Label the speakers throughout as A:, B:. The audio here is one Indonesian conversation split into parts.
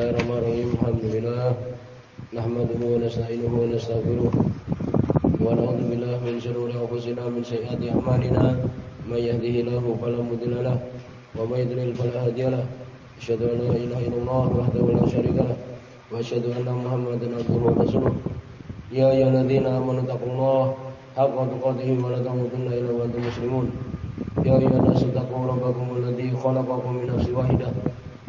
A: Bismillahirrahmanirrahim. Alhamdulillah. Nahmaduhu wa nasta'inuhu wa nastaghfiruh. Wa na'udzu billahi min shururi anfusina min sayyiati a'malina. May yahdihillahu fala mudilla lahu wa may yudlil fala hadiya lahu. Asyhadu an la ilaha illallah wahdahu la syarika lahu wa asyhadu anna Muhammadan abduhu wa rasuluh. Ya ayyuhalladzina amanu taqullaha haqqa tuqatih wa la tamutunna illa wa antum muslimun. Ya ayyuhan nasu taqu rabbakum alladzi khalaqakum min nafsin wahidah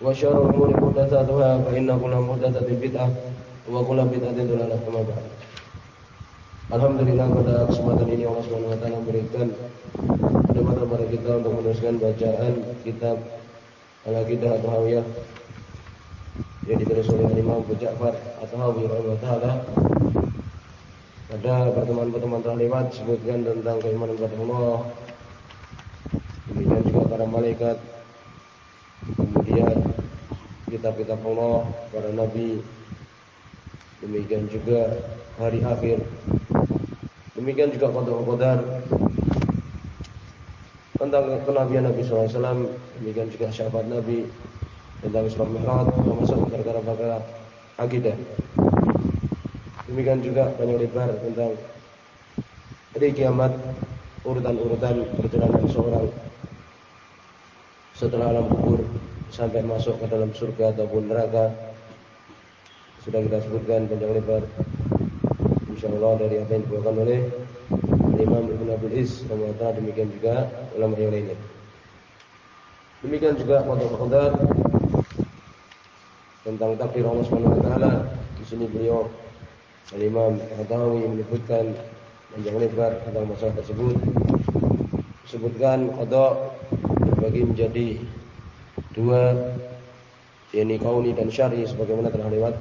A: muhdatsatuha fa inna kulla muhdatsatin bid'ah wa kulla bid'atin dhalalah kama ba'd. Alhamdulillah pada kesempatan ini Allah Subhanahu wa taala memberikan kesempatan kepada kita untuk meneruskan bacaan kitab Al-Aqidah atau Hawiyah yang ditulis oleh Imam Abu Ja'far atau Hawi taala. Pada pertemuan-pertemuan telah lewat disebutkan tentang keimanan kepada Allah. Demikian juga para malaikat, kemudian kitab-kitab Allah, para nabi, demikian juga hari akhir, demikian juga qadar qadar tentang kenabian Nabi SAW, demikian juga syafaat Nabi tentang Islam Mi'raj, termasuk perkara-perkara akidah. Demikian juga banyak lebar tentang hari kiamat, urutan-urutan perjalanan seorang setelah alam kubur sampai masuk ke dalam surga ataupun neraka sudah kita sebutkan panjang lebar. Insyaallah dari apa yang dibawakan oleh Imam Ibn Abdul Is Ramadhan demikian juga ulama yang lainnya. Demikian juga qadar tentang takdir Allah Subhanahu wa taala. Di sini beliau Al-Imam Hadawi menyebutkan panjang lebar tentang masalah tersebut. Sebutkan qada terbagi menjadi dua yakni kauni dan syar'i sebagaimana telah lewat.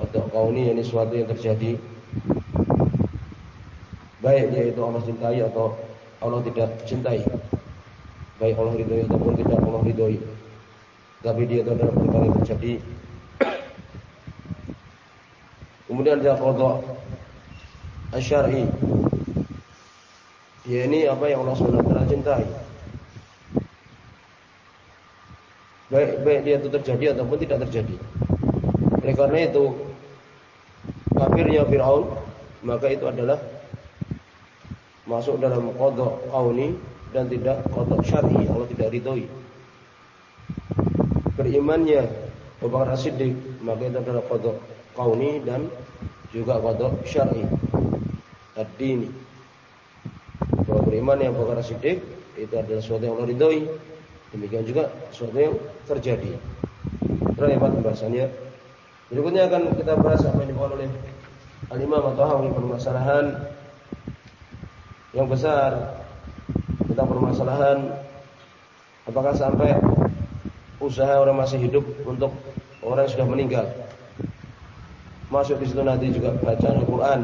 A: Untuk kauni yakni sesuatu yang terjadi. Baik yaitu Allah cintai atau Allah tidak cintai. Baik Allah ridhoi ataupun tidak Allah ridhoi. Tapi dia itu adalah perkara yang terjadi. Kemudian ada qada asyari. Ya ini apa yang Allah SWT cintai baik baik dia itu terjadi ataupun tidak terjadi. Oleh karena itu kafirnya Firaun maka itu adalah masuk dalam kodok kauni dan tidak kodok syar'i Allah tidak ridhoi. Berimannya Abu Bakar maka itu adalah kodok kauni dan juga kodok syar'i ad-dini. Bahwa berimannya Abu Bakar itu adalah sesuatu yang Allah ridhoi Demikian juga sesuatu yang terjadi. Terlewat pembahasannya. Berikutnya akan kita bahas apa yang dibawa oleh Al-Imam atau Hawi permasalahan yang besar tentang permasalahan apakah sampai usaha orang masih hidup untuk orang yang sudah meninggal. Masuk di situ nanti juga bacaan Al-Quran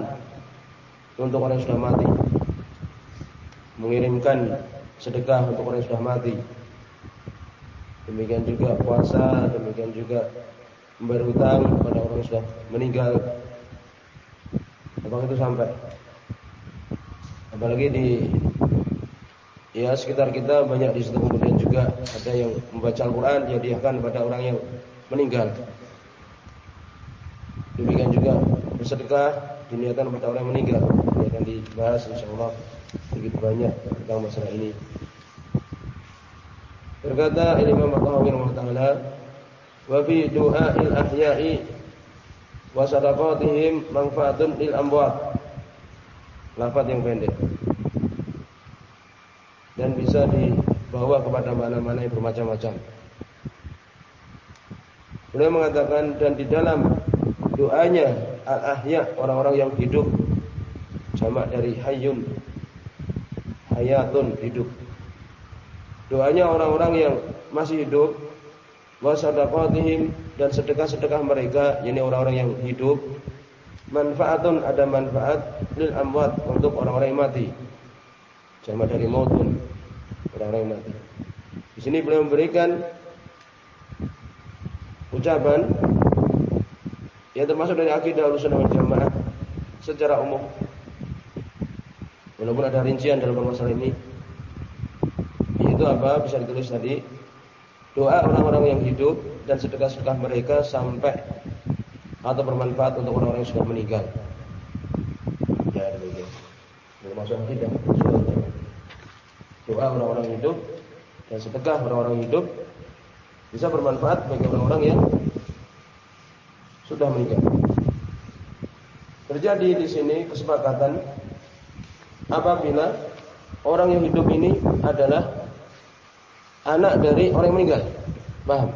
A: untuk orang yang sudah mati. Mengirimkan sedekah untuk orang yang sudah mati demikian juga puasa, demikian juga membayar hutang pada orang yang sudah meninggal. Apakah itu sampai? Apalagi di ya sekitar kita banyak di situ kemudian juga ada yang membaca Al-Quran dihadiahkan kepada orang yang meninggal. Demikian juga bersedekah diniatkan kepada orang yang meninggal. Ini akan dibahas insya Allah begitu banyak tentang masalah ini. Berkata Imam Al-Tahawi rahimahullah wa fi du'a'il ahya'i wa sadaqatihim manfaatun lil amwat. Lafaz yang pendek. Dan bisa dibawa kepada mana-mana yang bermacam-macam. Beliau mengatakan dan di dalam doanya al-ahya orang-orang yang hidup jamak dari hayyun hayatun hidup Doanya orang-orang yang masih hidup wa sadaqatihim dan sedekah-sedekah mereka yakni orang-orang yang hidup manfaatun ada manfaat lil amwat untuk orang-orang yang mati. Jama dari mautun orang-orang yang mati. Di sini beliau memberikan ucapan ya termasuk dari akidah wal Jamaah secara umum. Walaupun ada rincian dalam masalah ini. Itu apa? Bisa ditulis tadi doa orang-orang yang hidup dan sedekah-sedekah mereka sampai atau bermanfaat untuk orang-orang yang sudah meninggal. Ya demikian. Termasuk tidak doa orang-orang hidup dan sedekah orang-orang hidup bisa bermanfaat bagi orang-orang yang sudah meninggal. Terjadi di sini kesepakatan apabila orang yang hidup ini adalah anak dari orang yang meninggal. Paham?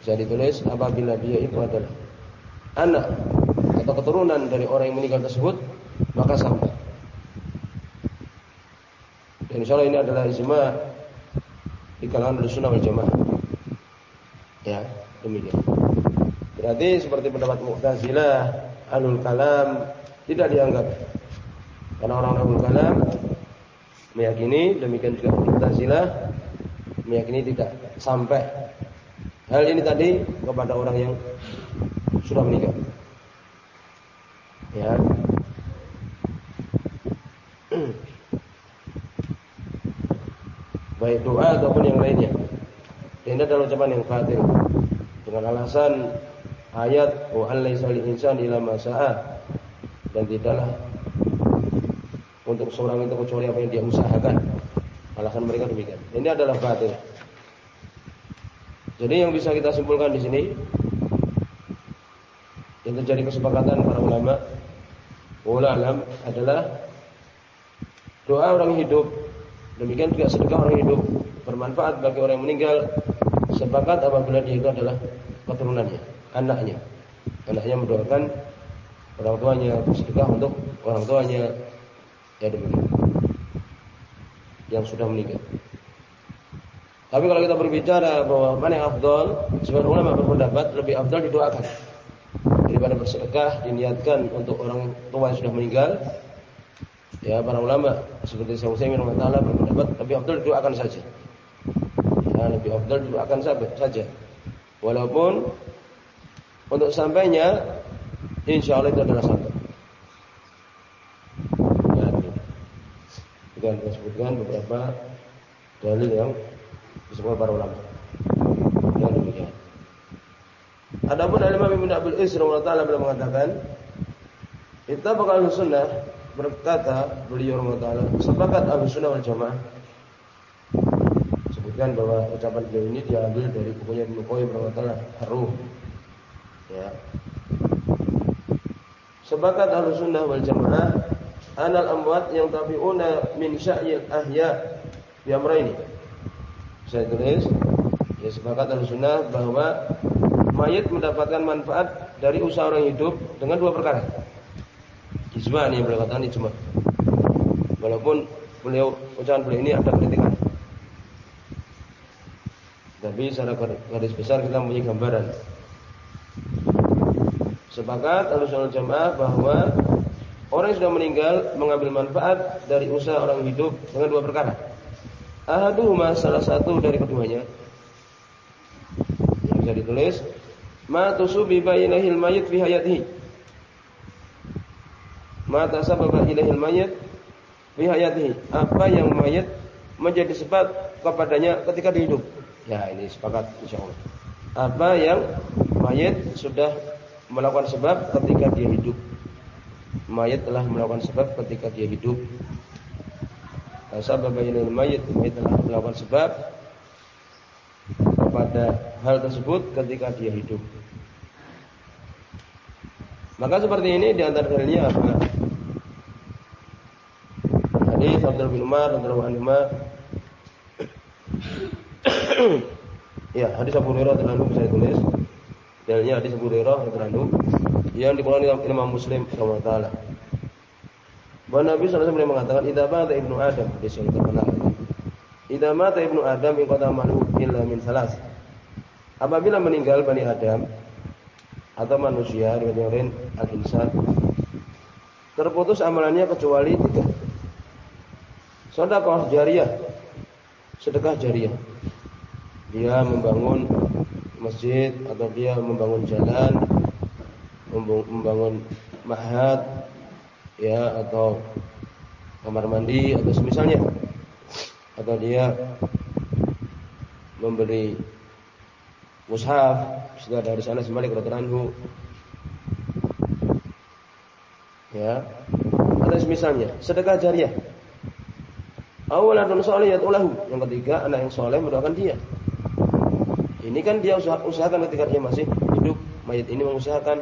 A: Bisa ditulis apabila dia itu adalah anak atau keturunan dari orang yang meninggal tersebut, maka sama. Dan insya Allah ini adalah ijma di kalangan sunnah wal jamaah. Ya, demikian. Berarti seperti pendapat Mu'tazilah, Alul Kalam tidak dianggap. Karena orang-orang Alul Kalam meyakini demikian juga Mu'tazilah meyakini tidak sampai hal ini tadi kepada orang yang sudah meninggal. Ya. Baik doa ataupun yang lainnya. Ini adalah ucapan yang fatil dengan alasan ayat wa allaisa lil insani illa dan tidaklah untuk seorang itu kecuali apa yang dia usahakan. Alasan mereka demikian. Ini adalah batil. Jadi yang bisa kita simpulkan di sini yang terjadi kesepakatan para ulama ulama adalah doa orang hidup demikian juga sedekah orang hidup bermanfaat bagi orang yang meninggal sepakat apabila dia itu adalah keturunannya anaknya anaknya mendoakan orang tuanya sedekah untuk orang tuanya Ya demikian. Yang sudah meninggal. Tapi kalau kita berbicara bahwa mana yang afdol, sebagian ulama berpendapat lebih afdol didoakan daripada bersedekah diniatkan untuk orang tua yang sudah meninggal. Ya para ulama seperti Syekh Utsaimin taala berpendapat lebih afdol didoakan saja. Ya, lebih afdol didoakan saja. Walaupun untuk sampainya insya Allah itu adalah sampai. Kita sebutkan beberapa dalil yang disebut para ulama. Yang demikian. Adapun Imam Ibnu Abil Is taala beliau mengatakan, kita bakal sunnah berkata beliau taala sepakat ahlu sunnah wal jamaah sebutkan bahwa ucapan beliau ini diambil dari bukunya Ibnu Qayyim rahimahullah Haruh ya sepakat ahlu sunnah wal jamaah anal amwat yang tabi'una min sya'il ahya bi amrayni. Saya tulis ya sepakat sunnah bahwa mayit mendapatkan manfaat dari usaha orang hidup dengan dua perkara. Ijma ini yang beliau katakan ijma. Walaupun beliau ucapan beliau ini ada kritikan. Tapi secara garis besar kita mempunyai gambaran. Sepakat Ahlussunnah Jamaah bahwa yang sudah meninggal mengambil manfaat dari usaha orang hidup dengan dua perkara. Ahaduhuma salah satu dari keduanya. Yang bisa ditulis, ma tusubi bainahil mayit fi hayatihi. Ma tasababa ilahil mayit fi hayatihi. Apa yang mayit menjadi sebab kepadanya ketika hidup. Ya, ini sepakat insyaallah. Apa yang mayit sudah melakukan sebab ketika dia hidup mayat telah melakukan sebab ketika dia hidup. Sebab bainal mayat, mayat telah melakukan sebab kepada hal tersebut ketika dia hidup. Maka seperti ini di antara dalilnya apa? Hadis Abdul bin Umar radhiyallahu anhu Ya, hadis Abu Hurairah radhiyallahu bisa ditulis. Dalilnya hadis Abu Hurairah radhiyallahu yang dikeluarkan Imam Muslim rahimahullah taala. Bahwa Nabi sallallahu alaihi mengatakan idza mata ibnu Adam hadis yang terkenal. Idza mata ibnu Adam in qata malu illa min salas. Apabila meninggal Bani Adam atau manusia dengan yang lain al-insan terputus amalannya kecuali tiga. Sedekah jariah. Sedekah jariah. Dia membangun masjid atau dia membangun jalan, membangun mahat ya atau kamar mandi atau semisalnya. Atau dia memberi mushaf sudah dari sana Malik radhiyallahu ya. Atau misalnya sedekah jariah. Awalan soleh ulahu. Yang ketiga anak yang soleh mendoakan dia. Ini kan dia usaha, usahakan ketika dia masih hidup. Mayat ini mengusahakan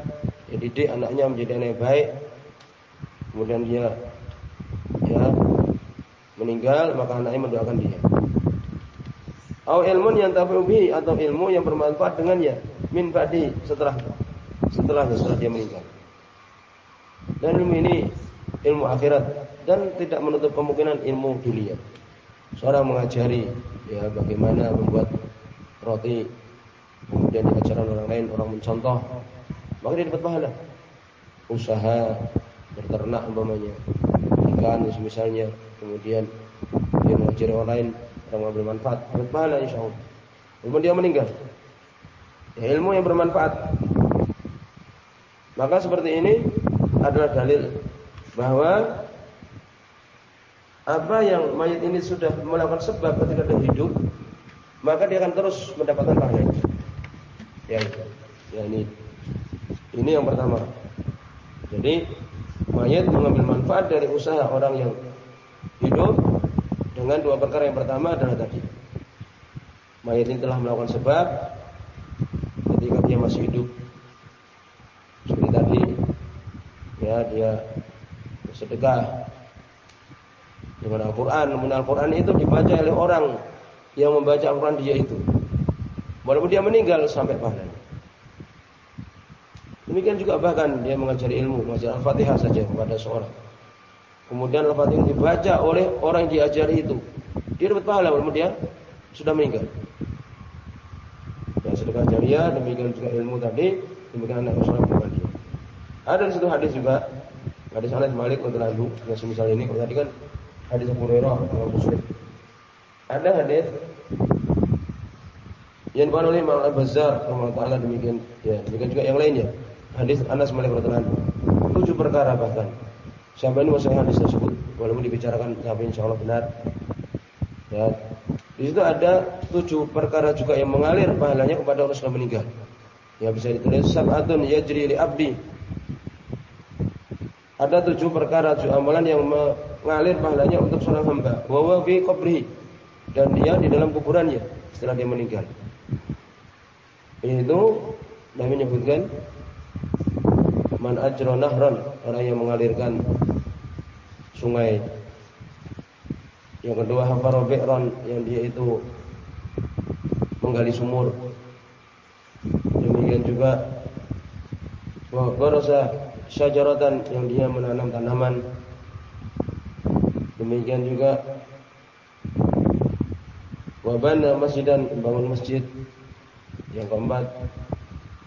A: ya didik anaknya menjadi anak yang baik kemudian dia ya meninggal maka anaknya mendoakan dia Au ilmun yang tafi'ubi atau ilmu yang bermanfaat dengannya min ba'di setelah setelah setelah dia meninggal. Dan ilmu ini ilmu akhirat dan tidak menutup kemungkinan ilmu dunia. Seorang mengajari ya bagaimana membuat roti kemudian diajarkan orang lain, orang mencontoh, maka dia dapat pahala. Usaha berternak umpamanya, ikan misalnya, kemudian dia mengajari orang lain yang bermanfaat, berpahala insya Allah. Kemudian dia meninggal. Ya, ilmu yang bermanfaat. Maka seperti ini adalah dalil bahwa apa yang mayat ini sudah melakukan sebab ketika dia hidup, maka dia akan terus mendapatkan pahala. Ya, ya ini ini yang pertama. Jadi mayat mengambil manfaat dari usaha orang yang hidup dengan dua perkara yang pertama adalah tadi. Mayat ini telah melakukan sebab ketika dia masih hidup. Seperti tadi ya dia bersedekah dengan Al-Quran. Namun Al-Quran itu dibaca oleh orang yang membaca Al-Quran dia itu. Walaupun dia meninggal sampai pahalanya demikian juga bahkan dia mengajari ilmu mengajar Al-Fatihah saja kepada seorang Kemudian Al-Fatihah dibaca oleh orang yang diajari itu. Dia dapat pahala walaupun dia sudah meninggal. Yang sedekah jariah, demikian juga ilmu tadi, demikian anak Rasulullah pribadi. Ada di situ hadis juga, hadis Anas Malik lalu, yang semisal ini, kalau tadi kan hadis Abu Hurairah, Muslim. Ada hadis yang dibawa oleh Imam Al-Bazzar, Allah Taala demikian, ya demikian juga yang lainnya. Hadis Anas Malik radhiyallahu Tujuh perkara bahkan Siapa ini masalah hadis tersebut walaupun dibicarakan tapi insya Allah benar. Ya. Di situ ada tujuh perkara juga yang mengalir pahalanya kepada orang sudah meninggal. Ya bisa ditulis sab'atun yajri li abdi. Ada tujuh perkara tujuh amalan yang mengalir pahalanya untuk seorang hamba. Wa fi qabrihi dan dia di dalam kuburannya setelah dia meninggal. Itu Nabi menyebutkan man ajra nahran orang yang mengalirkan sungai. Yang kedua hafaro bi'ran yang dia itu menggali sumur. Demikian juga wa barasa syajaratan yang dia menanam tanaman. Demikian juga wabana masjidan bangun masjid. Yang keempat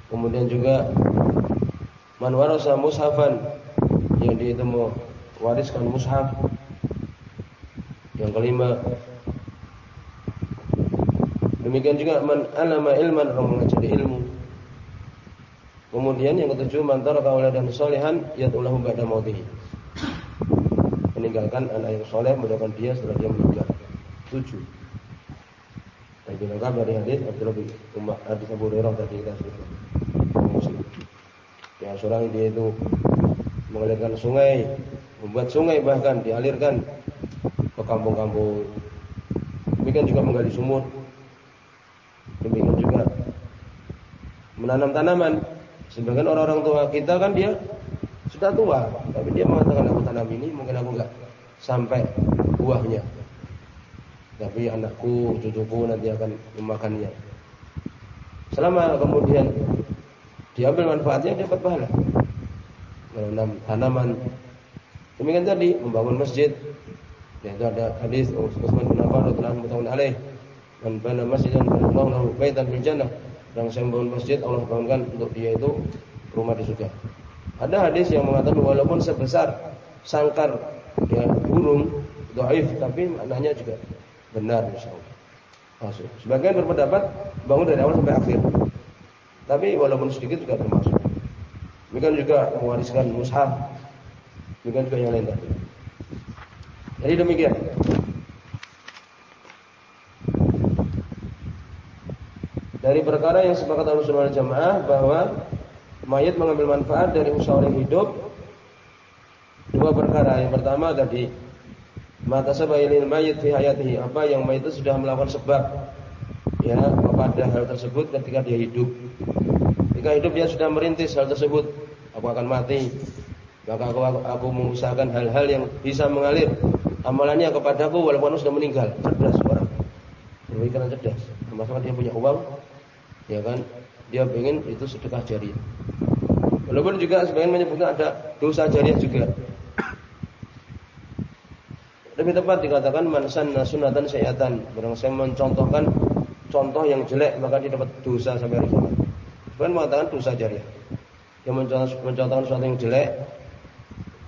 A: kemudian juga Man warasa mushafan yang dia itu mewariskan mushaf. Yang kelima Demikian juga man alama ilman orang mengajari ilmu. Kemudian yang ketujuh man taraka dan solehan yatulahu ba'da mautihi. Meninggalkan anak yang soleh mendoakan dia setelah dia meninggal. Tujuh. Dan dilengkap dari hadis Abdullah bin Umar hadis Abu Hurairah tadi kita sebutkan. Seorang dia itu mengalirkan sungai, membuat sungai bahkan dialirkan ke kampung-kampung. Demikian juga menggali sumur. Demikian juga menanam tanaman. Sebagian orang-orang tua kita kan dia sudah tua, tapi dia mengatakan aku tanam ini mungkin aku enggak sampai buahnya. Tapi anakku, cucuku nanti akan memakannya. Selama kemudian diambil manfaatnya dapat pahala. Menanam tanaman. Demikian tadi membangun masjid. Yaitu ada hadis Utsman bin Affan radhiyallahu anhu alaih, "Man bana masjidan banallahu lahu baitan fil jannah Sedang saya bangun masjid, Allah bangunkan untuk dia itu rumah di surga. Ada hadis yang mengatakan walaupun sebesar sangkar ya burung doaif tapi maknanya juga benar insyaallah. Sebagian berpendapat bangun dari awal sampai akhir. Tapi walaupun sedikit juga termasuk. Demikian juga mewariskan mushaf. Demikian juga yang lain tadi. Jadi demikian. Dari perkara yang sepakat Rasulullah Jamaah bahwa mayat mengambil manfaat dari usaha hidup dua perkara. Yang pertama tadi mata sebailil mayit fi hayatihi apa yang mayit itu sudah melakukan sebab ya kepada hal tersebut ketika dia hidup. Ketika hidup dia sudah merintis hal tersebut, aku akan mati. Maka aku, aku, aku mengusahakan hal-hal yang bisa mengalir amalannya kepadaku walaupun aku sudah meninggal. Cerdas orang. Berpikiran cerdas. Termasuk dia punya uang, ya kan? Dia ingin itu sedekah jariah. Walaupun juga sebagian menyebutkan ada dosa jariah juga. Lebih tepat dikatakan mansan sunatan syaitan. Barang saya mencontohkan contoh yang jelek maka dia dapat dosa sampai hari kiamat. Bukan mengatakan dosa jariah. Yang mencontohkan sesuatu yang jelek,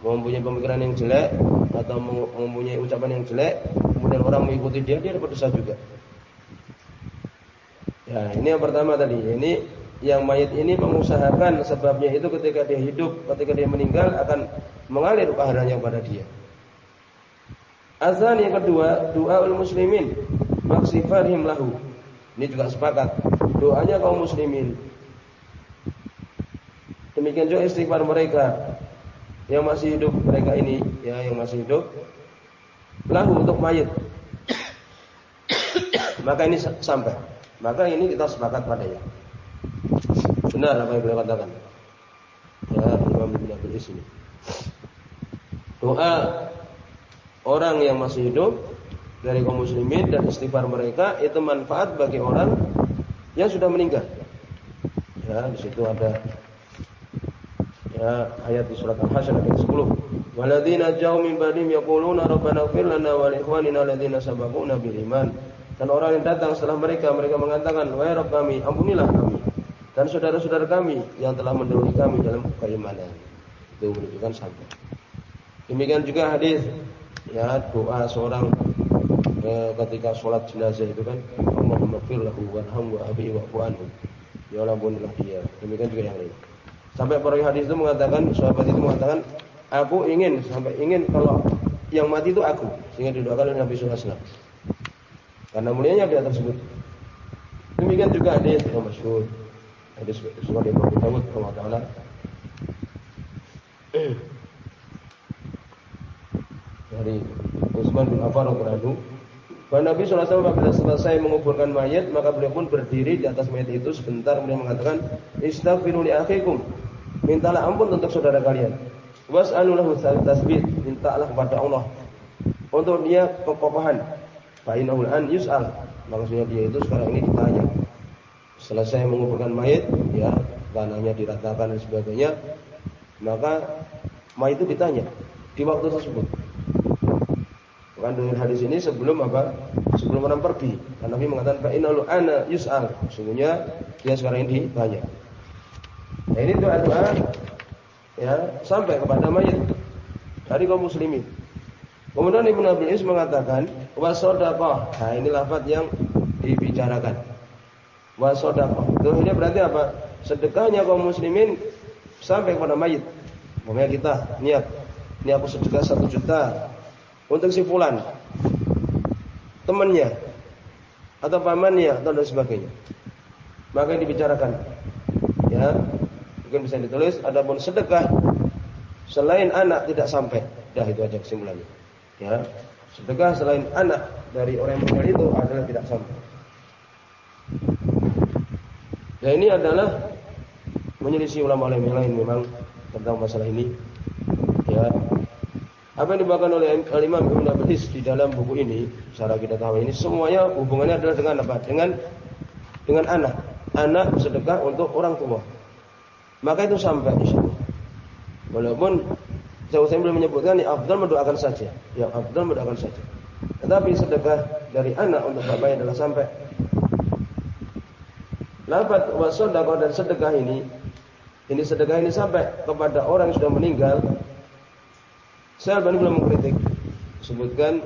A: mempunyai pemikiran yang jelek atau mempunyai ucapan yang jelek, kemudian orang mengikuti dia, dia dapat dosa juga. Ya, ini yang pertama tadi. Ini yang mayat ini mengusahakan sebabnya itu ketika dia hidup, ketika dia meninggal akan mengalir pahalanya kepada dia. Azan yang kedua, doa muslimin maksifarhim lahu. Ini juga sepakat. Doanya kaum muslimin. Demikian juga istighfar mereka yang masih hidup mereka ini, ya yang masih hidup. Lahu untuk mayat. Maka ini sampai. Maka ini kita sepakat padanya. Benar apa yang beliau katakan. Ya, Imam Ibn Abil ini. Doa orang yang masih hidup dari kaum muslimin dan istighfar mereka itu manfaat bagi orang yang sudah meninggal. Ya, di situ ada ya ayat di surat Al-Hasyr ayat 10. Waladina jauh min ba'dihim yaquluna rabbana ighfir lana wa li ikhwanina alladziina sabaquna bil iman. Dan orang yang datang setelah mereka, mereka mengatakan, Wahai Rabb kami, ampunilah kami. Dan saudara-saudara kami yang telah mendahului kami dalam keimanan. Itu menunjukkan sampai. Demikian juga hadis ya doa seorang ketika sholat jenazah itu kan Allahumma fir lahu warham wa abi wa anhu. Ya Allah ampunilah dia. Demikian juga yang lain. Sampai para hadis itu mengatakan, sahabat itu mengatakan, aku ingin sampai ingin kalau yang mati itu aku, sehingga didoakan oleh Nabi sallallahu alaihi wasallam. Karena mulianya dia tersebut. Demikian juga hadis yang masyhur. Hadis surat Imam Dawud Allah taala. Dari Utsman bin Affan radhiyallahu bahwa Nabi SAW apabila selesai menguburkan mayat maka beliau pun berdiri di atas mayat itu sebentar kemudian mengatakan istaghfiru li akhikum mintalah ampun untuk saudara kalian was'alu lahu tasbih mintalah kepada Allah untuk dia kekokohan Fa'inahul an yus'al. Maksudnya dia itu sekarang ini ditanya. Selesai menguburkan mayat, ya tanahnya diratakan dan sebagainya, maka mayat itu ditanya di waktu tersebut. Bukan dengan hadis ini sebelum apa? Sebelum orang pergi. Karena Nabi mengatakan fa'inahul ana yus'al. Sungguhnya dia sekarang ini ditanya. Nah ini doa-doa ya sampai kepada mayat dari kaum muslimin. Kemudian Ibnu Abi Is mengatakan wasodaqah. Nah, ini lafaz yang dibicarakan. Wasodaqah. Itu ini berarti apa? Sedekahnya kaum muslimin sampai kepada mayit. Umpamanya kita niat, ini aku sedekah satu juta untuk si fulan, temannya, atau pamannya atau dan sebagainya. Maka dibicarakan. Ya, mungkin bisa ditulis. Adapun sedekah selain anak tidak sampai. Dah itu aja kesimpulannya. Ya, sedekah selain anak dari orang yang itu adalah tidak sama. Ya ini adalah menyelisih ulama yang lain memang tentang masalah ini. Ya, apa yang dibawakan oleh Imam Ibn Abbas di dalam buku ini, secara kita tahu ini semuanya hubungannya adalah dengan apa? Dengan dengan anak. Anak sedekah untuk orang tua. Maka itu sampai insyaallah. Walaupun saya belum menyebutkan yang afdal mendoakan saja. Yang afdal mendoakan saja. Tetapi sedekah dari anak untuk bapaknya adalah sampai. Lafat wasodaqah dan sedekah ini ini sedekah ini sampai kepada orang yang sudah meninggal. Saya belum mengkritik. Sebutkan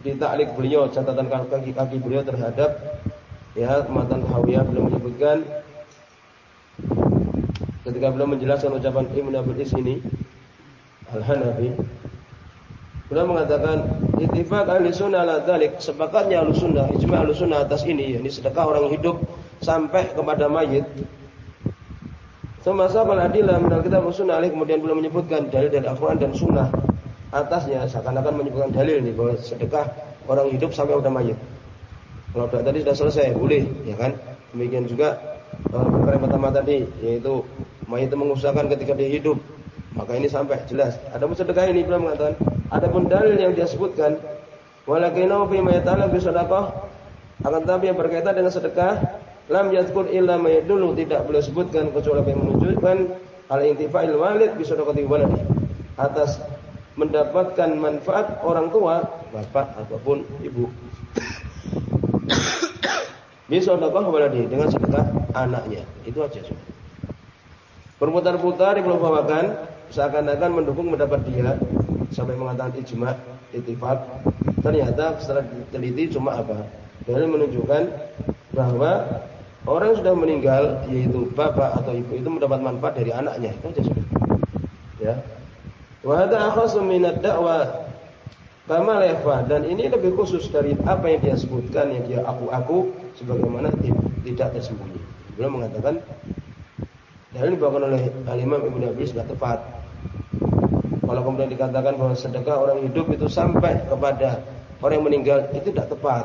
A: di taklik beliau catatan kaki-kaki beliau terhadap ya matan Hawiyah belum menyebutkan ketika beliau menjelaskan ucapan Ibnu Is ini Al-Hanafi beliau mengatakan ittifaq ahli sunnah ala dzalik sepakatnya ahli sunnah ijma ahli sunnah atas ini yakni sedekah orang hidup sampai kepada mayit Semasa adillah minal kitab sunnah alih kemudian belum menyebutkan dalil dari Al-Quran dan sunnah atasnya seakan-akan menyebutkan dalil nih bahwa sedekah orang hidup sampai udah mayit. Kalau sudah tadi sudah selesai boleh ya kan. Demikian juga perkara yang pertama tadi yaitu mayit mengusahakan ketika dia hidup maka ini sampai jelas. Ada pun sedekah ini belum mengatakan. Ada pun dalil yang dia sebutkan walakinau fi ma bi sedekah akan tetapi yang berkaitan dengan sedekah lam yadkur illa ma dulu tidak boleh sebutkan kecuali yang menunjukkan al intifa'il walid bisa sedekati waladi. Atas mendapatkan manfaat orang tua bapak ataupun ibu. Bisa sedekah waladi dengan sedekah anaknya. Itu aja sudah. Berputar-putar belum bawakan seakan-akan mendukung mendapat dia sampai mengatakan ijma itifak ternyata setelah diteliti cuma apa? Dari menunjukkan bahwa Orang sudah meninggal yaitu bapak atau ibu itu mendapat manfaat dari anaknya itu aja sudah. Ya. Wa hadza akhasu min ad-da'wa kama dan ini lebih khusus dari apa yang dia sebutkan yang dia aku-aku sebagaimana tidak tersembunyi. Beliau mengatakan dan ini dibawakan oleh Al-Imam Ibnu Abi sudah tepat. Kalau kemudian dikatakan bahwa sedekah orang hidup itu sampai kepada orang yang meninggal itu tidak tepat.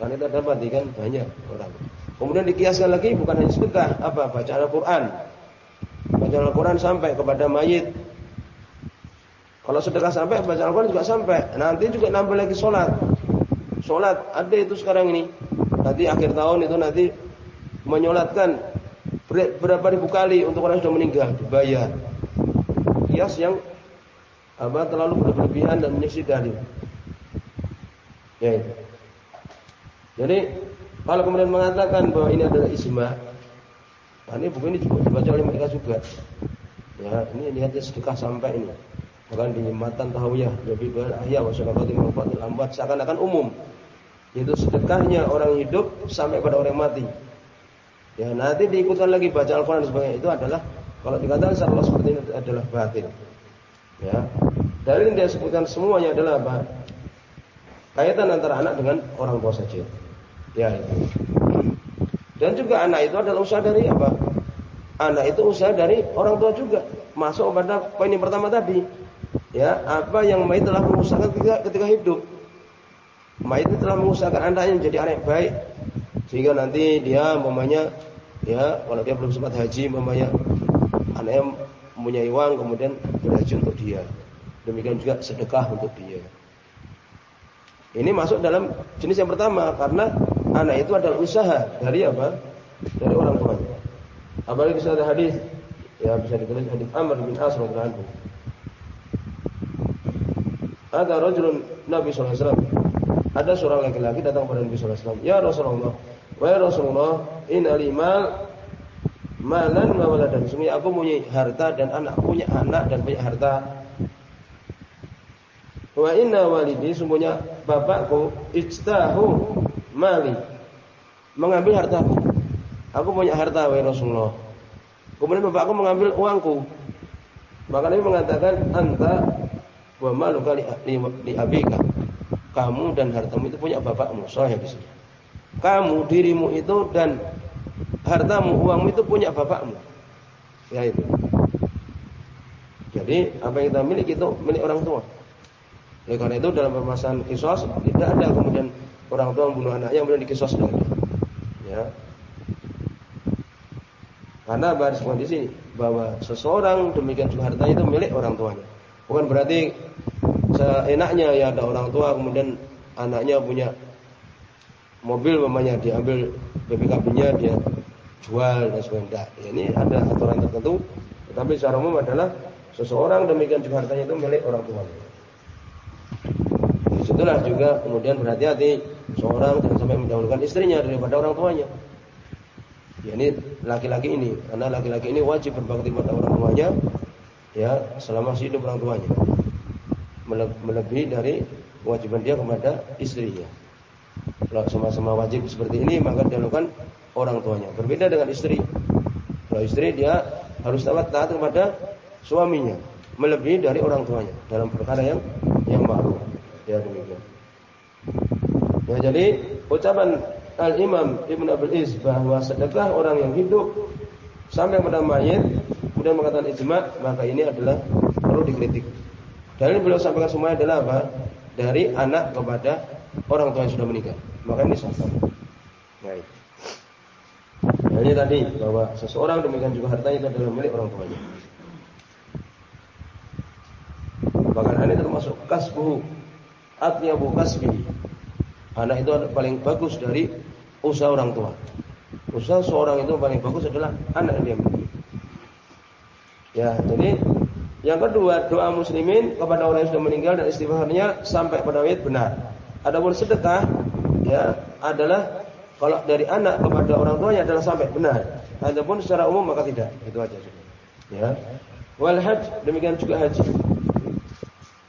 A: Karena itu dapat kan banyak orang. Kemudian dikiaskan lagi bukan hanya sedekah, apa? Baca Al-Qur'an. Baca Al-Qur'an sampai kepada mayit. Kalau sedekah sampai, baca Al-Qur'an juga sampai. Nanti juga nambah lagi sholat. Sholat ada itu sekarang ini. Nanti akhir tahun itu nanti menyolatkan berapa ribu kali untuk orang yang sudah meninggal dibayar. Kias yang apa terlalu berlebihan dan menyaksikan Ya itu. Jadi kalau kemudian mengatakan bahwa ini adalah isma, nah ini buku ini juga dibaca oleh mereka juga. Ya, ini lihatnya sedekah sampai ini. Bahkan di matan tahawiyah lebih berahya wa syarafati manfaatil amwat seakan-akan umum. Itu sedekahnya orang hidup sampai pada orang mati. Ya, nanti diikutkan lagi baca Al-Qur'an dan sebagainya. Itu adalah kalau dikatakan Allah seperti ini adalah batin. Ya. Dari yang dia sebutkan semuanya adalah apa? Kaitan antara anak dengan orang tua saja. Ya itu. Dan juga anak itu adalah usaha dari apa? Anak itu usaha dari orang tua juga. Masuk pada poin yang pertama tadi. Ya, apa yang mayit telah mengusahakan ketika, ketika hidup. Mayit itu telah mengusahakan anaknya menjadi anak yang baik. Sehingga nanti dia umpamanya ya, kalau dia belum sempat haji umpamanya anaknya mempunyai uang kemudian berhaji untuk dia. Demikian juga sedekah untuk dia. Ini masuk dalam jenis yang pertama karena anak itu adalah usaha dari apa? Dari orang tuanya. Apalagi bisa ada hadis ya bisa ditulis hadis Amr bin As radhiyallahu Ada rajulun Nabi sallallahu alaihi wasallam. Ada seorang laki-laki datang kepada Nabi sallallahu alaihi wasallam. Ya Rasulullah, wahai Rasulullah, inna limal malan wa waladan. Sungguh aku punya harta dan anak punya anak dan punya harta. Wa inna walidi sungguhnya bapakku ijtahu mali mengambil hartaku. Aku punya harta wahai Rasulullah. Kemudian bapakku mengambil uangku. Maka Nabi mengatakan anta wa maluka li, li, li abika. Kamu dan hartamu itu punya bapakmu. Sahih di sini. Kamu dirimu itu dan hartamu, uangmu itu punya bapakmu. Ya itu. Jadi apa yang kita miliki itu milik orang tua. Oleh karena itu dalam permasalahan kisos tidak ada kemudian orang tua membunuh anaknya kemudian dikisos dengan Ya. Karena baris kondisi bahwa seseorang demikian juga hartanya itu milik orang tuanya. Bukan berarti seenaknya ya ada orang tua kemudian anaknya punya mobil mamanya diambil BPKB-nya dia jual dan sebagainya. Ya, ini ada aturan tertentu, tetapi secara umum adalah seseorang demikian juga hartanya itu milik orang tuanya. Di situlah juga kemudian berhati-hati seorang jangan sampai mendahulukan istrinya daripada orang tuanya. Ya ini laki-laki ini, karena laki-laki ini wajib berbakti pada orang tuanya ya selama hidup orang tuanya. Melebihi dari kewajiban dia kepada istrinya. Kalau sama-sama wajib seperti ini maka dilakukan orang tuanya. Berbeda dengan istri. Kalau istri dia harus taat taat kepada suaminya, melebihi dari orang tuanya dalam perkara yang yang baru. Ya demikian. Ya jadi ucapan Al-Imam Ibn Abil Iz bahwa sedekah orang yang hidup sampai pada mayit kemudian mengatakan ijma maka ini adalah perlu dikritik. Dalil beliau sampaikan semuanya adalah apa? Dari anak kepada orang tua yang sudah meninggal. Maka ini sah. Baik. Nah, ini tadi bahwa seseorang demikian juga hartanya itu adalah milik orang tuanya. Bahkan ini termasuk kasbuhu atyabu kasbi. Anak itu paling bagus dari usaha orang tua. Usaha seorang itu paling bagus adalah anak dia. Ya, jadi yang kedua doa muslimin kepada orang yang sudah meninggal dan istighfarnya sampai pada wajib benar. Adapun sedekah ya adalah kalau dari anak kepada orang tuanya adalah sampai benar. Adapun secara umum maka tidak. Itu aja. Ya. Wal haj demikian juga haji.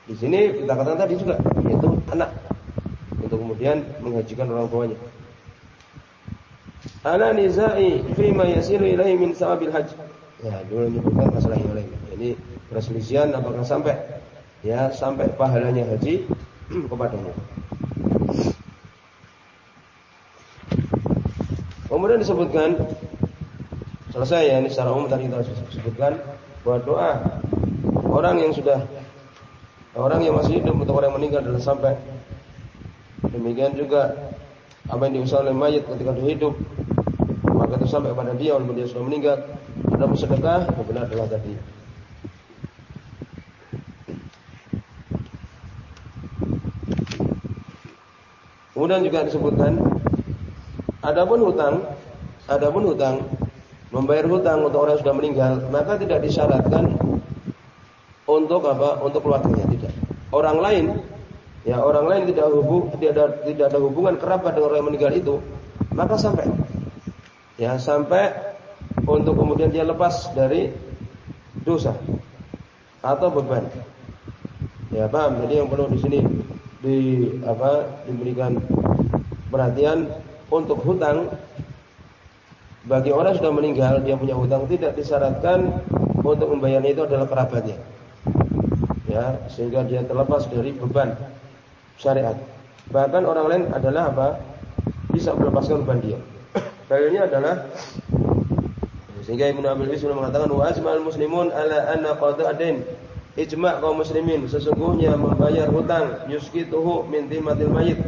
A: Di sini kita katakan tadi juga yaitu anak untuk kemudian menghajikan orang tuanya ala nizai ma yasilu ilaihi min sawabil hajj. Ya, dulu menyebutkan masalah yang lain. Ini perselisihan apakah sampai ya sampai pahalanya haji kepadanya. Kemudian disebutkan selesai ya ini secara umum tadi kita sebutkan bahwa doa orang yang sudah orang yang masih hidup atau orang yang meninggal adalah sampai demikian juga apa yang diusahakan oleh mayat ketika dia hidup maka itu sampai pada dia walaupun dia sudah meninggal ada bersedekah benar adalah tadi Kemudian juga disebutkan adapun hutang, adapun hutang membayar hutang untuk orang yang sudah meninggal, maka tidak disyaratkan untuk apa? Untuk keluarganya tidak. Orang lain ya orang lain tidak hubung tidak ada tidak ada hubungan kerabat dengan orang yang meninggal itu, maka sampai ya sampai untuk kemudian dia lepas dari dosa atau beban. Ya paham? Jadi yang perlu di sini di apa diberikan perhatian untuk hutang bagi orang yang sudah meninggal dia punya hutang tidak disyaratkan untuk membayarnya itu adalah kerabatnya. Ya, sehingga dia terlepas dari beban syariat. Bahkan orang lain adalah apa? Bisa melepaskan beban dia. Dalilnya adalah sehingga Ibnu Abil Is mengatakan wa ajma'al muslimun ala anna qada'ain ijma' kaum muslimin sesungguhnya membayar hutang yuskituhu min timatil mayit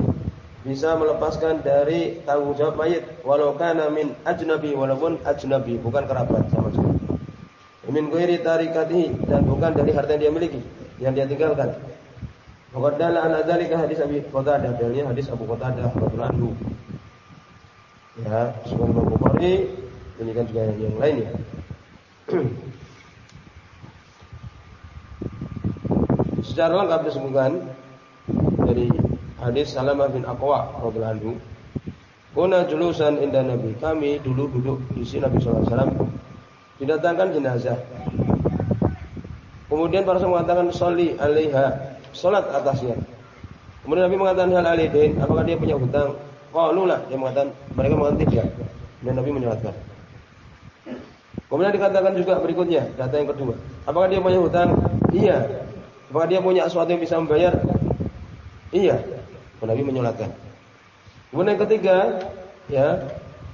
A: bisa melepaskan dari tanggung jawab mayit walau kana min ajnabi walaupun ajnabi bukan kerabat sama sekali min ghairi tarikatihi dan bukan dari harta yang dia miliki yang dia tinggalkan Waqadala ala dzalika hadis Abi Qatadah dalilnya hadis Abu Qatadah radhiyallahu Ya, Imam Bukhari, demikian juga yang lainnya. Secara lengkap disebutkan dari hadis Salamah bin Aqwa radhiyallahu anhu, Kuna julusan inda Nabi. Kami dulu duduk di sini Nabi SAW. Didatangkan jenazah. Kemudian para sahabat mengatakan soli alaiha. Salat atasnya. Kemudian Nabi mengatakan hal alidain. Apakah dia punya hutang? Qalu lah, dia mengatakan mereka mengatakan tidak. Dan Nabi menyelatkan. Kemudian dikatakan juga berikutnya, data yang kedua. Apakah dia punya hutang? Iya. Apakah dia punya sesuatu yang bisa membayar? Iya. Nabi menyolatkan. Kemudian yang ketiga, ya,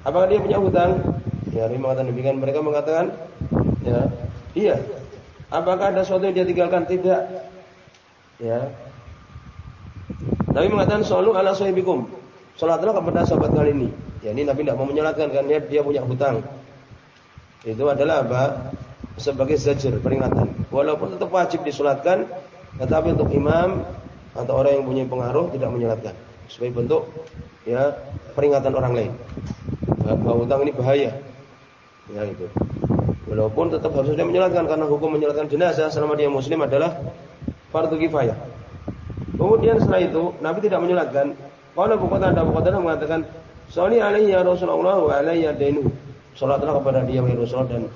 A: apakah dia punya hutang? Ya, Nabi mengatakan demikian. Mereka mengatakan, ya, iya. Apakah ada sesuatu yang dia tinggalkan? Tidak. Ya. Nabi mengatakan, "Shallu ala sahibikum." Salatlah kepada sahabat kali ini. Ya ini Nabi tidak mau menyolatkan karena dia punya hutang. Itu adalah apa? Sebagai zajir, peringatan. Walaupun tetap wajib disolatkan, tetapi untuk imam atau orang yang punya pengaruh tidak menyolatkan. Sebagai bentuk ya peringatan orang lain. Bahwa hutang ini bahaya. Ya itu. Walaupun tetap harusnya menyolatkan karena hukum menyolatkan jenazah selama dia muslim adalah fardu kifayah. Kemudian setelah itu Nabi tidak menyolatkan Qala Abu Qatadah Abu Qatadah mengatakan, "Sholli alaihi ya Rasulullah wa alayya dainu." Salatlah kepada dia wahai Rasul dan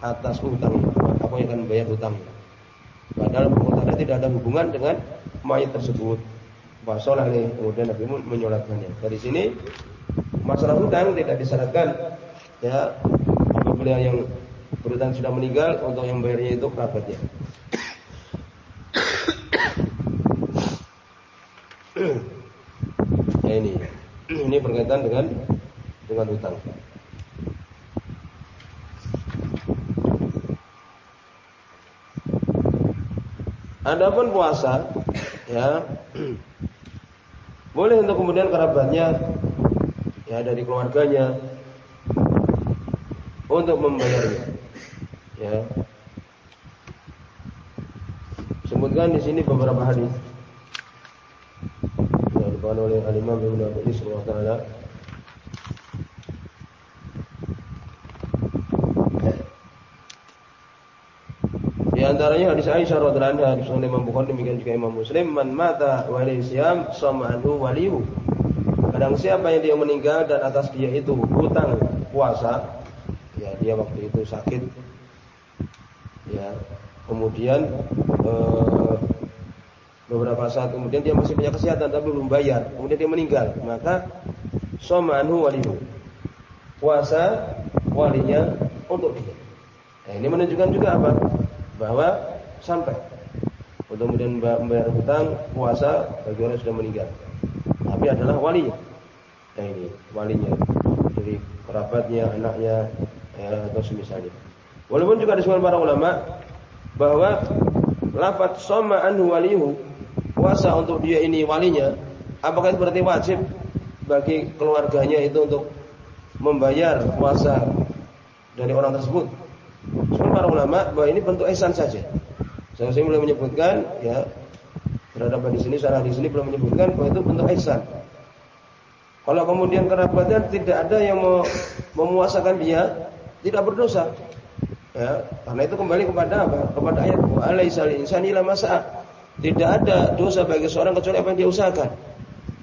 A: atas utang aku yang akan bayar hutang. Padahal tadi tidak ada hubungan dengan mayat tersebut. Basolah ini kemudian Nabi menyolatkannya. Dari sini masalah hutang tidak disyaratkan ya apabila yang berhutang sudah meninggal untuk yang bayarnya itu kerabatnya. Ya ini ini berkaitan dengan dengan hutang. Adapun puasa ya boleh untuk kemudian kerabatnya ya dari keluarganya untuk membayarnya. Ya. Sebutkan di sini beberapa hadis dibawakan oleh Al Imam Ibnu Abi taala Di antaranya hadis Aisyah radhiyallahu anha hadis Imam Bukhari demikian juga Imam Muslim man mata wa siam sama anhu waliyu. Kadang siapa yang dia meninggal dan atas dia itu hutang puasa, ya dia waktu itu sakit, ya kemudian eh, beberapa saat kemudian dia masih punya kesehatan tapi belum bayar, kemudian dia meninggal, maka sama anhu waliyu. Puasa walinya untuk dia. Nah, ini menunjukkan juga apa? bahwa sampai untuk kemudian membayar hutang puasa bagi orang yang sudah meninggal. Tapi adalah walinya. Nah ini walinya dari kerabatnya, anaknya ya, atau semisalnya. Walaupun juga disebut para ulama bahwa lafaz soma anhu walihu puasa untuk dia ini walinya apakah itu berarti wajib bagi keluarganya itu untuk membayar puasa dari orang tersebut Semua para ulama bahwa ini bentuk ihsan saja. Saya sih belum menyebutkan ya terhadap di sini salah di sini belum menyebutkan bahwa itu bentuk ihsan. Kalau kemudian kerabatnya tidak ada yang mau memuasakan dia, tidak berdosa. Ya, karena itu kembali kepada apa? Kepada ayat alaisal insani. Tidak ada dosa bagi seorang kecuali apa yang dia usahakan.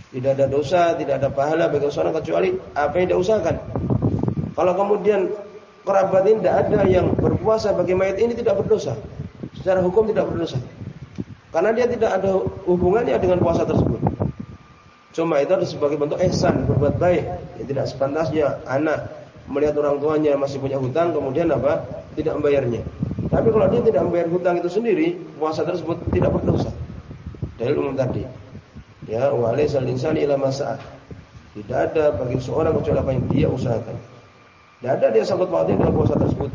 A: Tidak ada dosa, tidak ada pahala bagi seorang kecuali apa yang dia usahakan. Kalau kemudian kerabat ini tidak ada yang berpuasa bagi mayat ini tidak berdosa. Secara hukum tidak berdosa. Karena dia tidak ada hubungannya dengan puasa tersebut. Cuma itu adalah sebagai bentuk ihsan, berbuat baik. Ya, tidak sepantasnya anak melihat orang tuanya masih punya hutang kemudian apa? Tidak membayarnya. Tapi kalau dia tidak membayar hutang itu sendiri, puasa tersebut tidak berdosa. Dari umum tadi. Ya, walaisal insani ila masa'ah. Tidak ada bagi seorang kecuali apa yang dia usahakan. Tidak ada dia sangkut pautnya dengan puasa tersebut.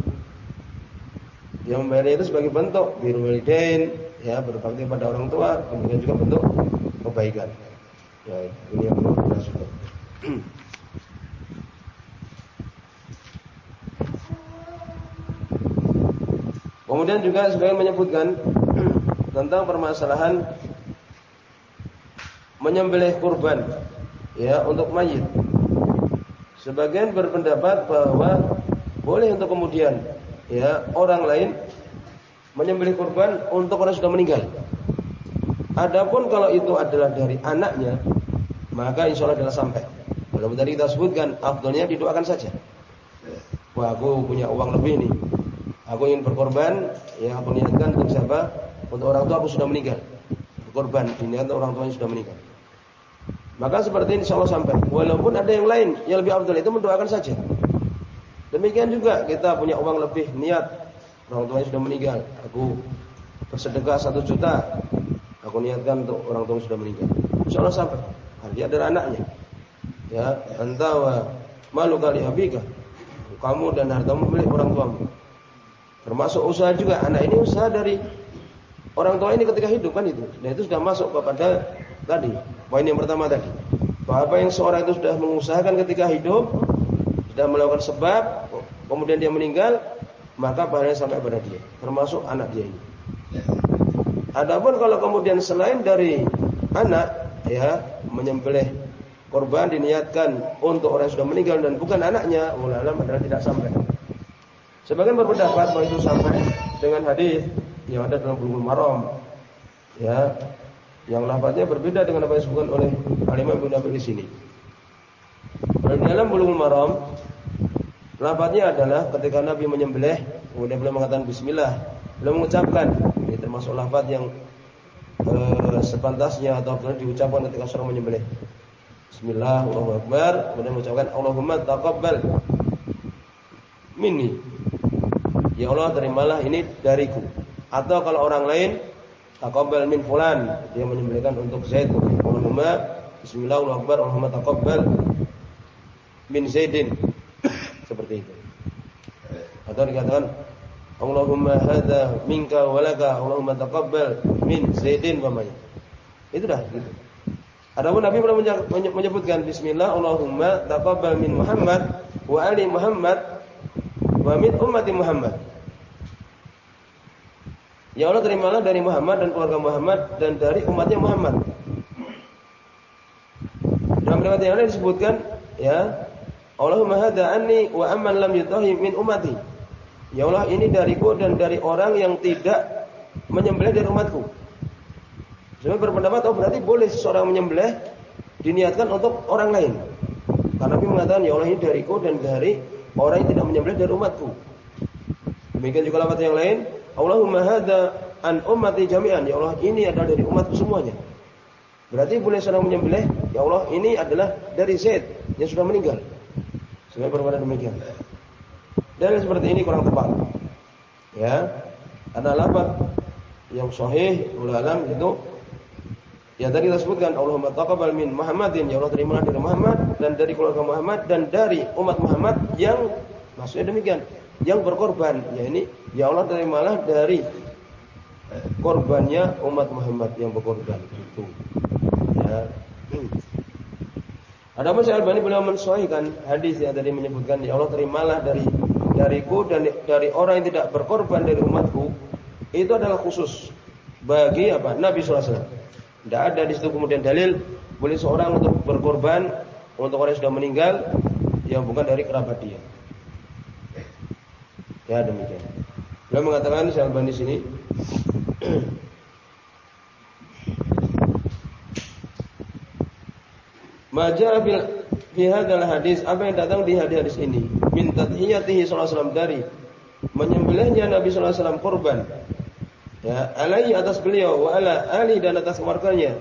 A: Dia membayarnya itu sebagai bentuk birrul walidain, ya berbakti pada orang tua, kemudian juga bentuk kebaikan. Ya, ini yang perlu kita. Kemudian juga sebagian menyebutkan tentang permasalahan menyembelih kurban ya untuk mayit. Sebagian berpendapat bahwa boleh untuk kemudian ya orang lain menyembelih kurban untuk orang sudah meninggal. Adapun kalau itu adalah dari anaknya, maka insya Allah adalah sampai. Walaupun tadi kita sebutkan, afdolnya didoakan saja. Wah, aku punya uang lebih nih. Aku ingin berkorban, ya aku niatkan untuk siapa? Untuk orang tua aku sudah meninggal. Berkorban, ini orang tuanya sudah meninggal. Maka seperti ini Allah sampai. Walaupun ada yang lain yang lebih afdal itu mendoakan saja. Demikian juga kita punya uang lebih niat orang tuanya sudah meninggal. Aku bersedekah satu juta. Aku niatkan untuk orang tua sudah meninggal. Insya Allah sampai. Dia ada anaknya. Ya, antawa malu kali abika. Kamu dan hartamu milik orang tuamu. Termasuk usaha juga. Anak ini usaha dari orang tua ini ketika hidup kan itu. Dan itu sudah masuk kepada tadi Poin yang pertama tadi, bahwa yang seorang itu sudah mengusahakan ketika hidup, sudah melakukan sebab, kemudian dia meninggal, maka pahalanya sampai pada dia, termasuk anak dia ini. Adapun kalau kemudian selain dari anak, ya menyembelih korban diniatkan untuk orang yang sudah meninggal dan bukan anaknya, ulama adalah tidak sampai. Sebagian berpendapat bahwa itu sampai dengan hadis yang ada dalam Bulughul Maram. Ya, yang lafaznya berbeda dengan apa yang disebutkan oleh Al-Imam Ibnu Abi di sini. Dalam Bulughul Maram Lafadznya adalah ketika Nabi menyembelih, kemudian beliau mengatakan bismillah, beliau mengucapkan, ini termasuk lafadz yang eh, sepantasnya atau diucapkan ketika seorang menyembelih. Bismillah, Allahu Akbar, kemudian mengucapkan Allahumma taqabbal minni. Ya Allah, terimalah ini dariku. Atau kalau orang lain taqabbal min fulan, dia menyembelihkan untuk Zaid. Allahumma bismillah, Allahu Akbar, Allahumma taqabbal min Zaidin seperti itu. Atau dikatakan Allahumma hadza minka walaka Allahumma taqabbal min Zaidin umpamanya. Itu dah gitu. Adapun Nabi pernah menyebutkan bismillah Allahumma taqabbal min Muhammad wa ali Muhammad wa min ummati Muhammad. Ya Allah terimalah dari Muhammad dan keluarga Muhammad dan dari umatnya Muhammad. Dalam riwayat yang lain disebutkan ya Allahumma hadza anni wa amman lam yutahi min ummati. Ya Allah ini dariku dan dari orang yang tidak menyembelih dari umatku. Saya berpendapat oh berarti boleh seseorang menyembelih diniatkan untuk orang lain. Karena Nabi mengatakan ya Allah ini dariku dan dari orang yang tidak menyembelih dari umatku. Demikian juga lafaz yang lain, Allahumma hadza an ummati jami'an. Ya Allah ini adalah dari umatku semuanya. Berarti boleh seorang menyembelih, ya Allah ini adalah dari Zaid yang sudah meninggal. Saya berkata demikian. Dan seperti ini kurang tepat. Ya. Ada lafaz yang sahih ulama itu Ya tadi kita sebutkan Allahumma taqabbal min Muhammadin. Ya Allah terimalah dari Muhammad dan dari keluarga Muhammad dan dari umat Muhammad yang maksudnya demikian yang berkorban. Ya ini ya Allah terimalah dari korbannya umat Muhammad yang berkorban. Itu. Ya. Ada Syekh Albani beliau mensahihkan hadis yang tadi menyebutkan ya Allah terimalah dari dariku dan dari orang yang tidak berkorban dari umatku. Itu adalah khusus bagi apa? Nabi SAW. Tidak ada di situ kemudian dalil boleh seorang untuk berkorban untuk orang yang sudah meninggal yang bukan dari kerabat dia. Ya demikian. Beliau mengatakan Syekh Albani sini Maja fil fi hadis apa yang datang di hadis-hadis ini min tadhiyatihi sallallahu alaihi wasallam dari menyembelihnya Nabi sallallahu alaihi wasallam korban ya alaihi atas beliau wa ala ali dan atas keluarganya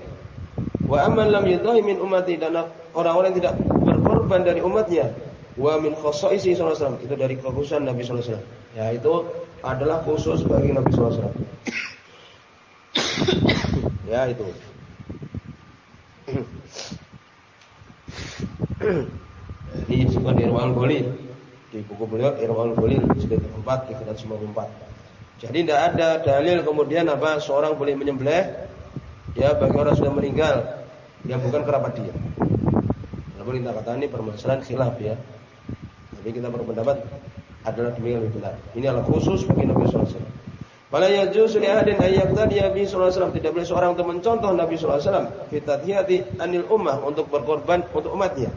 A: wa amman lam yudahi min ummati dan orang-orang yang tidak berkorban dari umatnya. Wa min khossaisi sallallahu alaihi wasallam itu dari kekhususan Nabi sallallahu alaihi wasallam. Ya itu adalah khusus bagi Nabi sallallahu alaihi wasallam. Ya itu. Ini disebutkan Irwal Golil di buku beliau Irwal Golil jilid 4 kitab 94. Jadi tidak ada dalil kemudian apa seorang boleh menyembelih ya bagi orang sudah meninggal yang bukan kerabat dia. Namun kita kata ini permasalahan khilaf ya. Jadi kita berpendapat adalah demikian lebih benar. Ini adalah khusus bagi Nabi sallallahu alaihi. Fala yajuzu li ahadin an yaqtadi Nabi sallallahu. Tidak boleh seorang untuk mencontoh Nabi sallallahu alaihi wasallam fi anil ummah untuk berkorban untuk umatnya.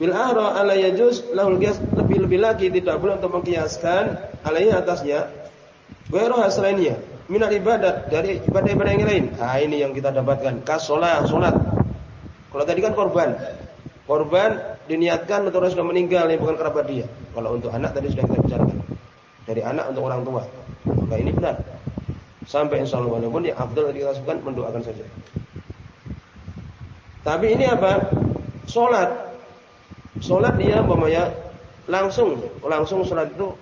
A: Bil ahra ala yajuz lahul lebih-lebih lagi tidak boleh untuk mengkiaskan alaihi atasnya ghairu selainnya minal ibadat dari ibadah-ibadah yang lain. Nah, ini yang kita dapatkan. Kas salat, salat. Kalau tadi kan korban. Korban diniatkan untuk orang sudah meninggal yang bukan kerabat dia. Kalau untuk anak tadi sudah kita bicarakan. Dari anak untuk orang tua. Maka ini benar. Sampai insya Allah walaupun yang Abdul tadi kita sebutkan mendoakan saja. Tapi ini apa? Salat Sholat dia umpamanya langsung langsung sholat itu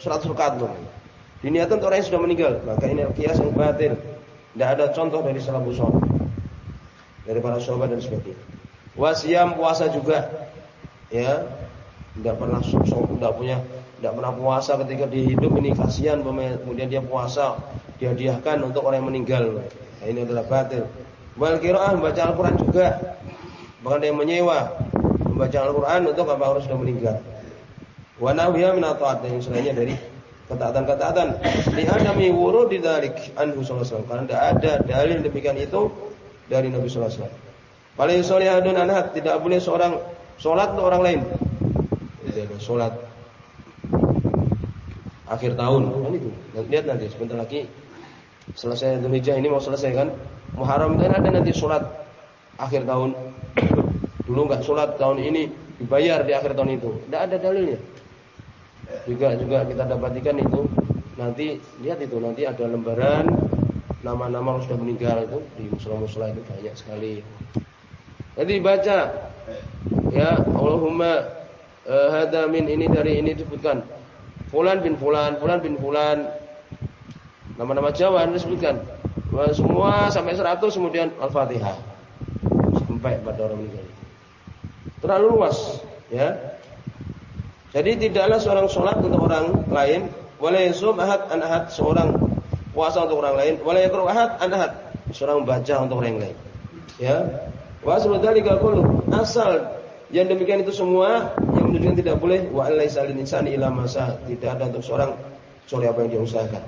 A: sholat rakaat Diniatkan orang yang sudah meninggal, maka ini kias yang batin. Tidak ada contoh dari salafus saleh. Dari para sahabat dan sebagainya. Wasiam puasa juga. Ya. Tidak pernah tidak punya tidak pernah puasa ketika di hidup ini kasihan kemudian dia puasa dia diahkan untuk orang yang meninggal. Nah, ini adalah batil. Wal qiraah membaca Al-Qur'an juga. Bahkan yang menyewa membaca Al-Quran untuk apa orang sudah meninggal. Wa nahwiya min yang selainnya dari ketaatan-ketaatan. Li adami wurud dzalik anhu sallallahu Karena tidak ada dalil demikian itu dari Nabi sallallahu alaihi wasallam. Fala yusalli ahadun anhat, tidak boleh seorang salat untuk orang lain. Tidak salat akhir tahun. Kan itu. Lihat nanti sebentar lagi selesai Dzulhijjah ini mau selesai kan. Muharram dan ada nanti salat akhir tahun Dulu nggak sholat tahun ini dibayar di akhir tahun itu. Tidak ada dalilnya. Juga juga kita dapatikan itu nanti lihat itu nanti ada lembaran nama-nama sudah meninggal itu di musola-musola itu banyak sekali. Jadi baca ya Allahumma uh, hada min ini dari ini disebutkan fulan bin fulan, fulan bin fulan. Nama-nama Jawa disebutkan. Semua sampai 100 kemudian Al-Fatihah. Sampai pada orang meninggal. Terlalu luas, ya. Jadi tidaklah seorang sholat untuk orang lain, wala yasum ahad an ahad seorang puasa untuk orang lain, wala yakru ahad an ahad seorang membaca untuk orang lain. Ya. Wa aslu dzalika asal yang demikian itu semua yang menunjukkan tidak boleh wa insani illa masa tidak ada untuk seorang kecuali apa yang dia usahakan.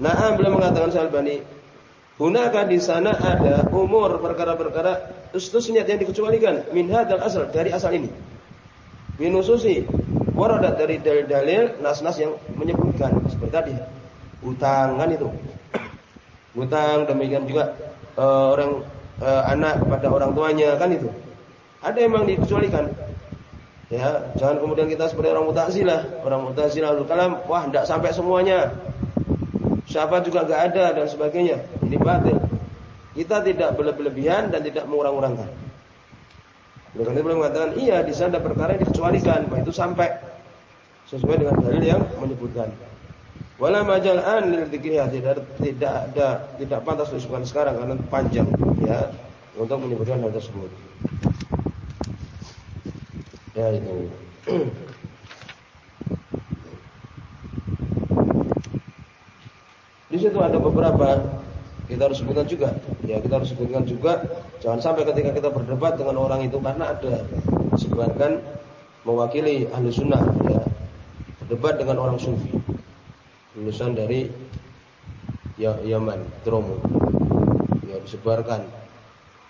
A: Nah, beliau mengatakan Salbani, Gunaka di sana ada umur perkara-perkara ustusniat yang dikecualikan min hadzal asal dari asal ini. Minususi waradat dari dalil-dalil nas-nas yang menyebutkan seperti tadi utang kan itu. Utang demikian juga uh, orang uh, anak pada orang tuanya kan itu. Ada yang memang dikecualikan. Ya, jangan kemudian kita seperti orang mutazilah, orang mutazilah kalam, wah tidak sampai semuanya. Siapa juga gak ada dan sebagainya. Ini batil. Kita tidak berlebihan dan tidak mengurang-urangkan. Karena itu mengatakan, iya di sana ada perkara yang dikecualikan, bahwa itu sampai sesuai dengan dalil yang menyebutkan. Wala majal'an lil tidak tidak ada tidak pantas disebutkan sekarang karena panjang ya untuk menyebutkan hal tersebut. Ya itu. Di situ ada beberapa kita harus sebutkan juga. Ya, kita harus sebutkan juga jangan sampai ketika kita berdebat dengan orang itu karena ada sebarkan mewakili ahli sunnah ya, berdebat dengan orang sufi. Lulusan dari Yaman, Dromo. Ya, disebarkan.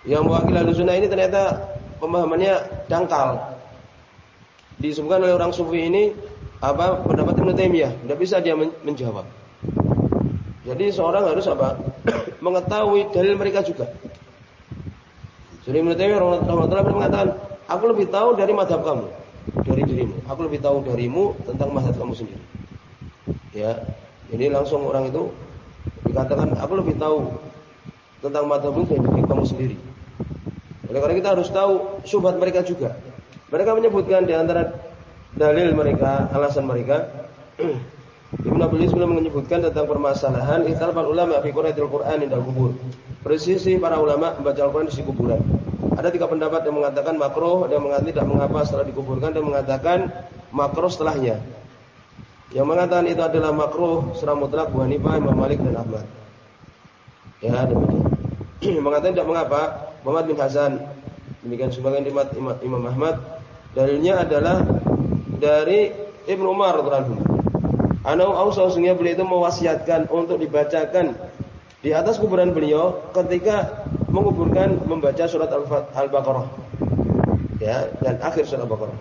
A: Yang mewakili ahli sunnah ini ternyata pemahamannya dangkal disebutkan oleh orang sufi ini apa pendapat Ibnu Taimiyah, tidak bisa dia menjawab. Jadi seorang harus apa? mengetahui dalil mereka juga. Jadi Ibnu Taimiyah rahimahullah mengatakan, aku lebih tahu dari madhab kamu, dari dirimu. Aku lebih tahu darimu tentang madhab kamu sendiri. Ya, ini langsung orang itu dikatakan, aku lebih tahu tentang madhabmu dari kamu sendiri. Oleh karena kita harus tahu subhat mereka juga. Mereka menyebutkan di antara dalil mereka, alasan mereka Ibnu Abil belum menyebutkan tentang permasalahan para ulama fi qiraatil Qur'an indal kubur. Presisi para ulama membaca Al-Qur'an di kuburan. Ada tiga pendapat yang mengatakan makruh, ada yang mengatakan tidak mengapa setelah dikuburkan dan mengatakan makruh setelahnya. Yang mengatakan itu adalah makruh secara mutlak Bu Hanifah, Imam Malik dan Ahmad. Ya, demikian. mengatakan tidak mengapa Muhammad bin Hasan demikian sebagian Imam, Imam Ahmad Dalilnya adalah dari Ibnu Umar radhiyallahu Anau Ausau sehingga beliau itu mewasiatkan untuk dibacakan di atas kuburan beliau ketika menguburkan membaca surat Al-Baqarah. Ya, dan akhir surat Al-Baqarah.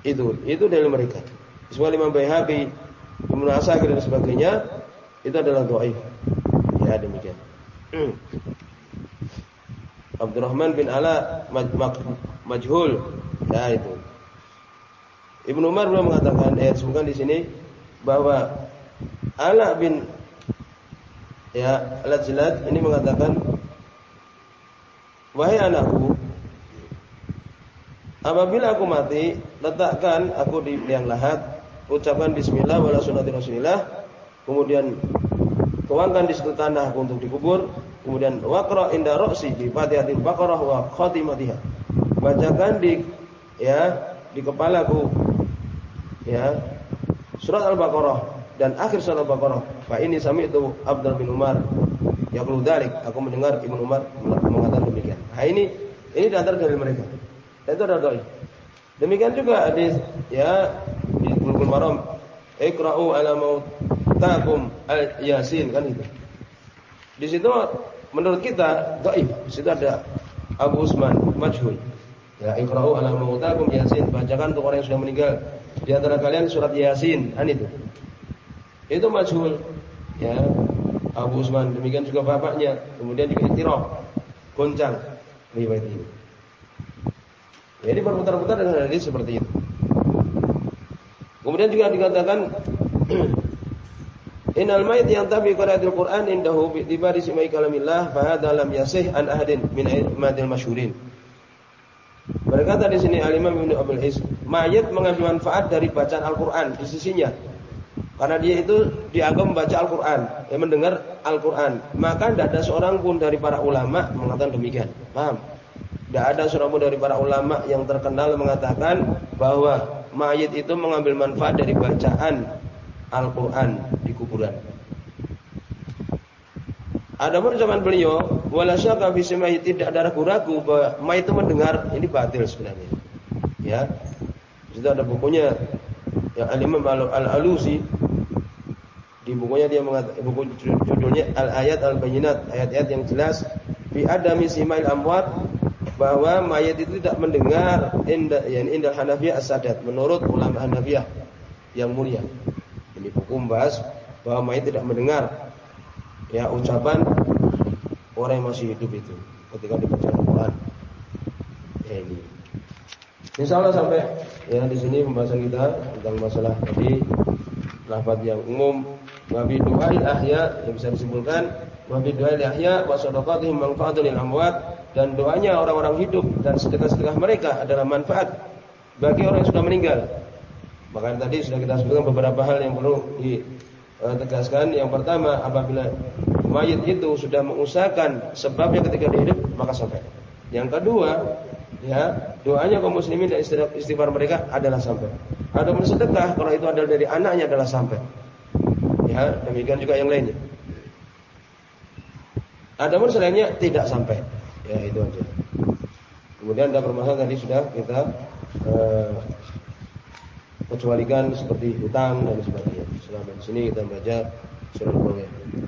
A: Itu, itu dari mereka. Semua lima Baihaqi, Ibnu Asakir dan sebagainya itu adalah dhaif. Ya, demikian. Abdurrahman bin Ala majhul Ya itu. Ibnu Umar belum mengatakan ayat sebutkan di sini bahwa Ala bin ya Al-Jilad ini mengatakan wahai anakku apabila aku mati letakkan aku di liang lahat ucapkan bismillah wala sunnati rasulillah kemudian tuangkan di situ tanah untuk dikubur kemudian waqra inda ra'si bi fatihatil baqarah wa khatimatiha. Bacakan di ya di kepalaku ya surat Al-Baqarah dan akhir surat Al-Baqarah. Fa ini sami itu Abdul bin Umar ya dalik aku mendengar Ibnu Umar mengatakan demikian. Nah ini ini datang dari mereka. Itu ada doa. Demikian juga hadis ya di Bulughul Maram Iqra'u ala mautakum al-Yasin kan itu. Di situ menurut kita dhaif. Di situ ada Abu Usman majhul. Ya, iqra'u ala mautakum Yasin, bacakan untuk orang yang sudah meninggal. Di antara kalian surat Yasin, kan itu. Itu majhul. Ya. Abu Usman demikian juga bapaknya. Kemudian juga itiraf, goncang riwayat ini. Jadi berputar-putar dengan hadis seperti itu. Kemudian juga dikatakan Innal mayit yang tabi qiraatil Qur'an indahu bi tibari simai kalamillah fa hadza lam yasih an ahadin min madil masyhurin. Berkata di sini Al-Imam Ibnu Abdul Is, mayit mengambil manfaat dari bacaan Al-Qur'an di sisinya. Karena dia itu dianggap membaca Al-Qur'an, yang mendengar Al-Qur'an. Maka tidak ada seorang pun dari para ulama mengatakan demikian. Paham? Tidak ada seorang pun dari para ulama yang terkenal mengatakan bahwa mayit itu mengambil manfaat dari bacaan Al-Quran di kuburan. Adapun zaman beliau, wala syaka fi tidak ada ragu-ragu bahwa itu mendengar ini batil sebenarnya. Ya. Itu ada bukunya yang Al-Imam Al-Alusi di bukunya dia mengatakan buku judulnya Al-Ayat Al-Bayyinat, ayat-ayat yang jelas fi adami simail amwat bahwa mayat itu tidak mendengar indah yani indah Hanafiyah as-sadat menurut ulama Hanafiyah yang mulia. Ini buku membahas bahwa mayat tidak mendengar ya ucapan orang yang masih hidup itu ketika dibaca Al-Quran. Ya ini. Insya Allah sampai ya di sini pembahasan kita tentang masalah tadi lafaz yang umum wabi doa ahya yang bisa disimpulkan wabi doa ahya wa sadaqatihim manfaatul lil amwat dan doanya orang-orang hidup dan sedekah-sedekah mereka adalah manfaat bagi orang yang sudah meninggal. Maka tadi sudah kita sebutkan beberapa hal yang perlu ditegaskan. Yang pertama, apabila mayit itu sudah mengusahakan sebabnya ketika dia hidup, maka sampai. Yang kedua, ya doanya kaum muslimin dan istighfar mereka adalah sampai. Ada sedekah kalau itu adalah dari anaknya adalah sampai. Ya, demikian juga yang lainnya. Adapun selainnya tidak sampai. Ya itu aja. Kemudian ada permasalahan tadi sudah kita uh, kecualikan seperti hutang dan sebagainya. Selama di sini kita baca surah Al-Baqarah.